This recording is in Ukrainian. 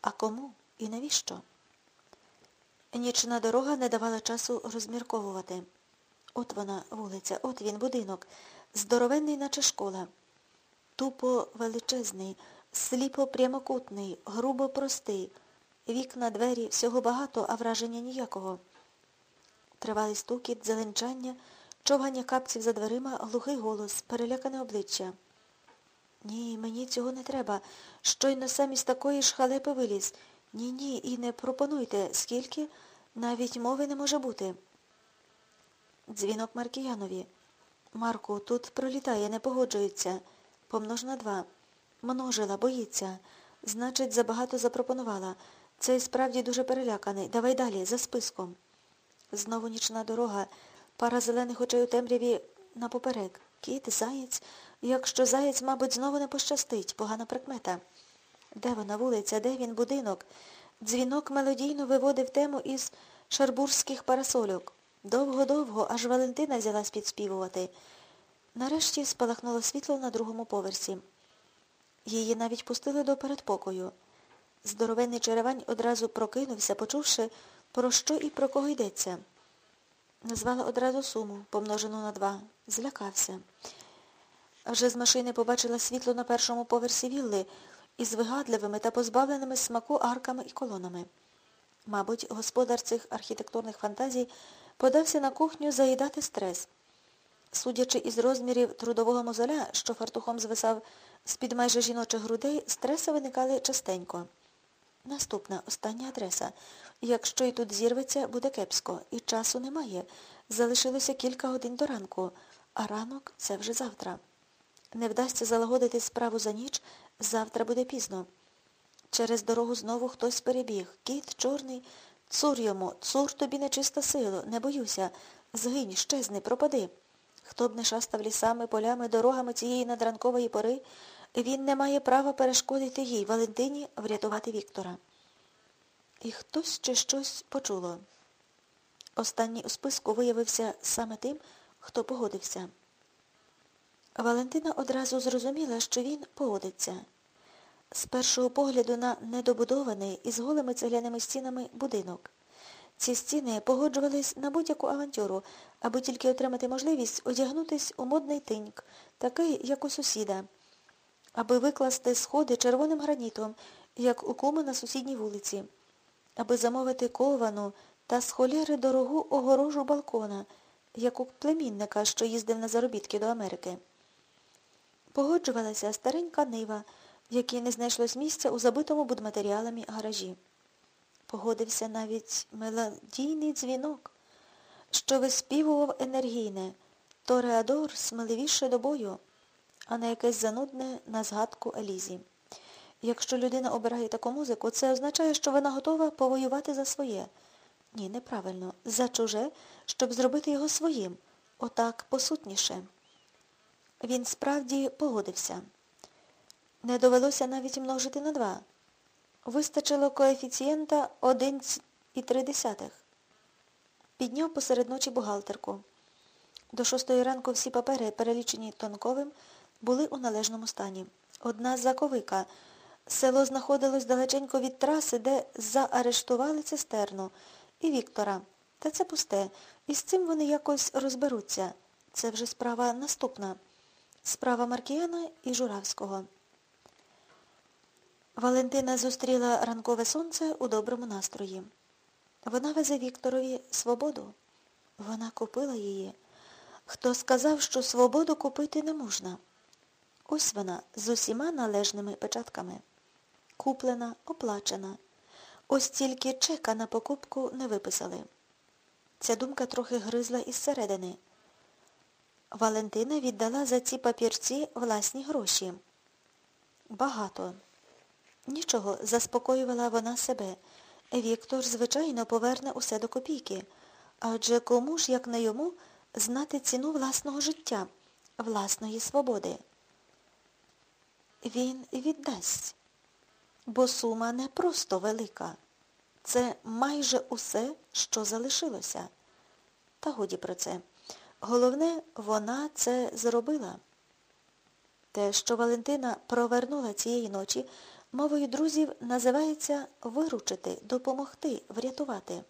А кому і навіщо? Нічна дорога не давала часу розмірковувати. От вона, вулиця, от він, будинок, здоровенний, наче школа. Тупо величезний, сліпо прямокутний, грубо простий. Вікна, двері, всього багато, а враження ніякого. Тривалий стукіт, зеленчання, човгання капців за дверима, глухий голос, перелякане обличчя. Ні, мені цього не треба. Щойно сам із такої ж халепи виліз. Ні, ні, і не пропонуйте, скільки навіть мови не може бути. Дзвінок Маркіянові. Марку, тут пролітає, не погоджується. Помнож на два. Множила, боїться. Значить, забагато запропонувала. Цей справді дуже переляканий. Давай далі, за списком. Знову нічна дорога. Пара зелених очей у темряві напоперек. Кіт, заєць. Якщо заєць, мабуть, знову не пощастить. Погана прикмета. Де вона вулиця, де він будинок? Дзвінок мелодійно виводив тему із шарбурзьких парасольок. Довго-довго, аж Валентина взялась підспівувати. Нарешті спалахнуло світло на другому поверсі. Її навіть пустили до передпокою. Здоровенний черевань одразу прокинувся, почувши, про що і про кого йдеться. Назвала одразу суму, помножену на два. Злякався. Вже з машини побачила світло на першому поверсі вілли із вигадливими та позбавленими смаку арками і колонами. Мабуть, господар цих архітектурних фантазій подався на кухню заїдати стрес. Судячи із розмірів трудового мозоля, що фартухом звисав з-під майже жіночих грудей, стреси виникали частенько. Наступна, остання адреса. Якщо і тут зірветься, буде кепсько. І часу немає. Залишилося кілька годин до ранку, а ранок це вже завтра. Не вдасться залагодити справу за ніч, завтра буде пізно. Через дорогу знову хтось перебіг. Кіт чорний. Цур йому, цур тобі нечиста сила, не боюся. Згинь, щезни, пропади. Хто б не шастав лісами, полями, дорогами цієї надранкової пори, він не має права перешкодити їй, Валентині, врятувати Віктора. І хтось чи щось почуло. Останній у списку виявився саме тим, хто погодився. Валентина одразу зрозуміла, що він погодиться. З першого погляду на недобудований із голими цегляними стінами будинок. Ці стіни погоджувались на будь-яку авантюру, аби тільки отримати можливість одягнутись у модний тиньк, такий, як у сусіда, аби викласти сходи червоним гранітом, як у куми на сусідній вулиці, аби замовити ковану та з холєри дорогу огорожу балкона, як у племінника, що їздив на заробітки до Америки. Погоджувалася старенька нива, в якій не знайшлось місця у забитому будматеріалами гаражі. Погодився навіть мелодійний дзвінок, що виспівував енергійне Тореадор сміливіше до бою, а не якесь занудне на згадку Елізі. Якщо людина обирає таку музику, це означає, що вона готова повоювати за своє. Ні, неправильно, за чуже, щоб зробити його своїм. Отак посутніше. Він справді погодився. Не довелося навіть множити на два. Вистачило коефіцієнта 1,3. Підняв посеред ночі бухгалтерку. До шостої ранку всі папери, перелічені тонковим, були у належному стані. Одна заковика. Село знаходилось далеченько від траси, де заарештували цистерну. І Віктора. Та це пусте. І з цим вони якось розберуться. Це вже справа наступна. Справа Маркіяна і Журавського. Валентина зустріла ранкове сонце у доброму настрої. Вона везе Вікторові свободу. Вона купила її. Хто сказав, що свободу купити не можна? Ось вона з усіма належними печатками. Куплена, оплачена. Ось тільки чека на покупку не виписали. Ця думка трохи гризла із середини. Валентина віддала за ці папірці власні гроші. Багато. Нічого, заспокоювала вона себе. Віктор, звичайно, поверне усе до копійки. Адже кому ж, як не йому, знати ціну власного життя, власної свободи? Він віддасть. Бо сума не просто велика. Це майже усе, що залишилося. Та годі про це. Головне, вона це зробила. Те, що Валентина провернула цієї ночі, мовою друзів називається виручити, допомогти, врятувати.